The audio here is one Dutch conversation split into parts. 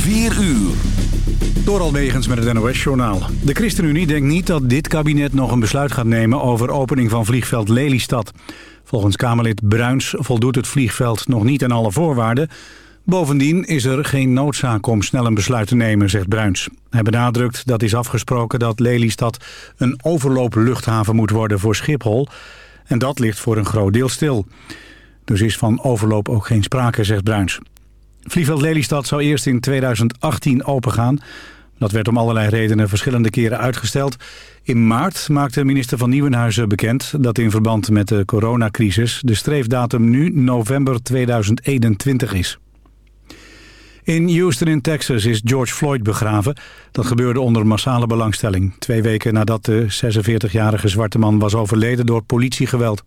4 uur. Door Almegens met het NOS-journaal. De ChristenUnie denkt niet dat dit kabinet nog een besluit gaat nemen... over opening van vliegveld Lelystad. Volgens Kamerlid Bruins voldoet het vliegveld nog niet aan alle voorwaarden. Bovendien is er geen noodzaak om snel een besluit te nemen, zegt Bruins. Hij benadrukt dat is afgesproken dat Lelystad een overloopluchthaven moet worden voor Schiphol. En dat ligt voor een groot deel stil. Dus is van overloop ook geen sprake, zegt Bruins. Vliegveld Lelystad zou eerst in 2018 opengaan. Dat werd om allerlei redenen verschillende keren uitgesteld. In maart maakte minister van Nieuwenhuizen bekend dat in verband met de coronacrisis de streefdatum nu november 2021 is. In Houston in Texas is George Floyd begraven. Dat gebeurde onder massale belangstelling. Twee weken nadat de 46-jarige zwarte man was overleden door politiegeweld.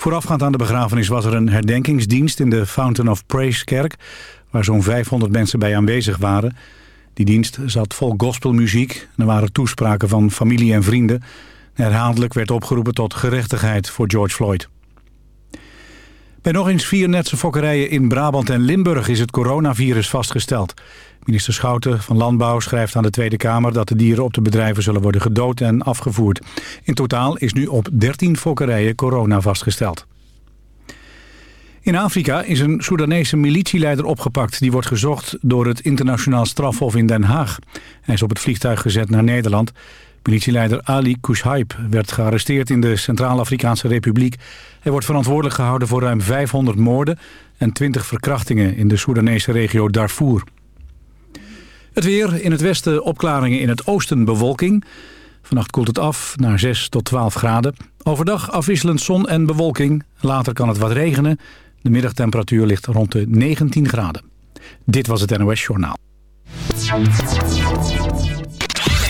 Voorafgaand aan de begrafenis was er een herdenkingsdienst in de Fountain of Praise kerk... waar zo'n 500 mensen bij aanwezig waren. Die dienst zat vol gospelmuziek. Er waren toespraken van familie en vrienden. Herhaaldelijk werd opgeroepen tot gerechtigheid voor George Floyd. Bij nog eens vier netse fokkerijen in Brabant en Limburg is het coronavirus vastgesteld. Minister Schouten van Landbouw schrijft aan de Tweede Kamer dat de dieren op de bedrijven zullen worden gedood en afgevoerd. In totaal is nu op 13 fokkerijen corona vastgesteld. In Afrika is een Soedanese militieleider opgepakt. Die wordt gezocht door het internationaal strafhof in Den Haag. Hij is op het vliegtuig gezet naar Nederland. Militieleider Ali Koushaib werd gearresteerd in de Centraal-Afrikaanse Republiek. Hij wordt verantwoordelijk gehouden voor ruim 500 moorden en 20 verkrachtingen in de Soedanese regio Darfur. Het weer, in het westen opklaringen, in het oosten bewolking. Vannacht koelt het af naar 6 tot 12 graden. Overdag afwisselend zon en bewolking. Later kan het wat regenen. De middagtemperatuur ligt rond de 19 graden. Dit was het NOS Journaal.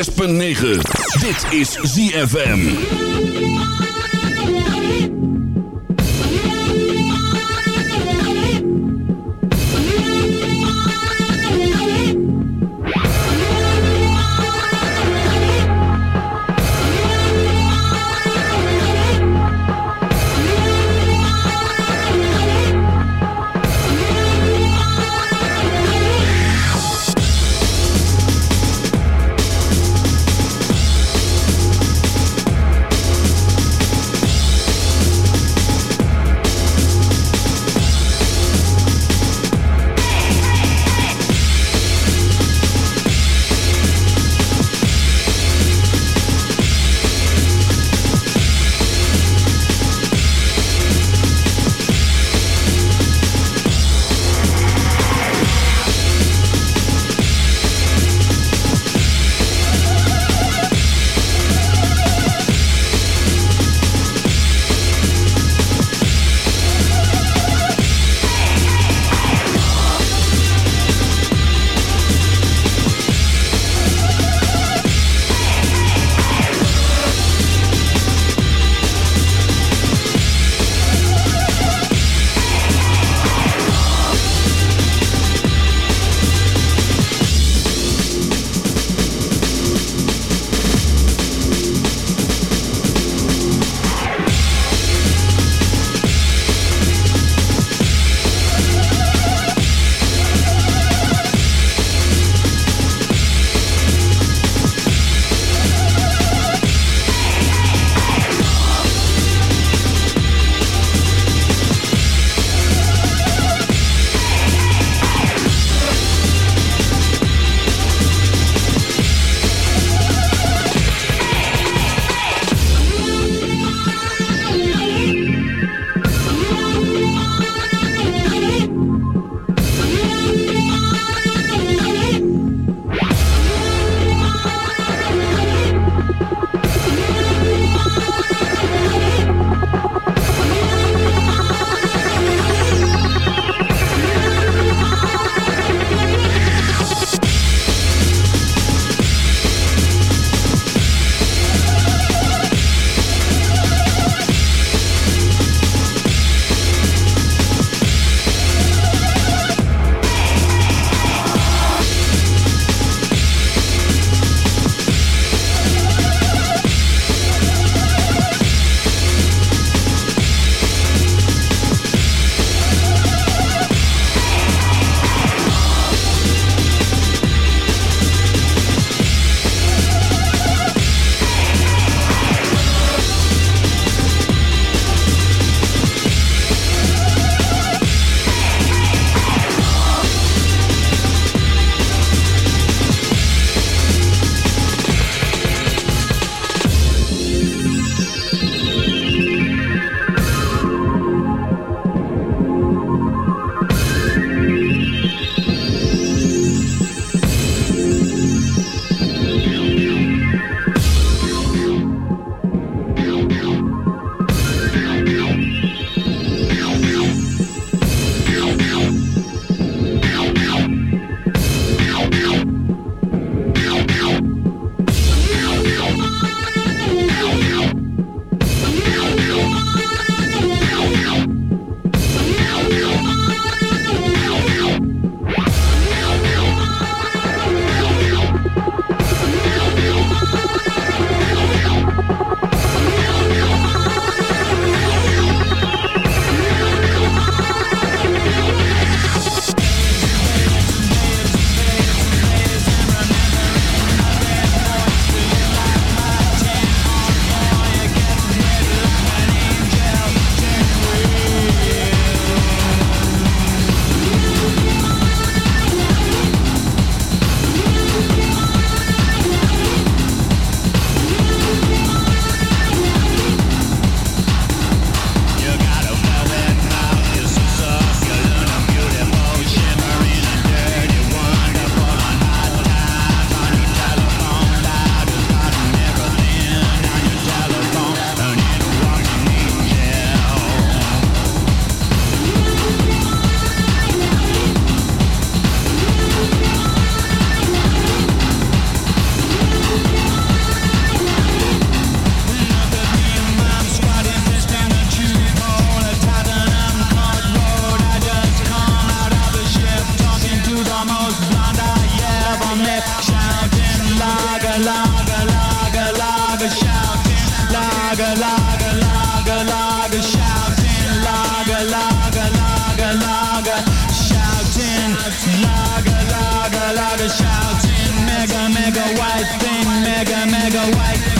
106.9. Dit is ZFM. shouting, laga laga laga shouting, mega mega white thing, mega mega white.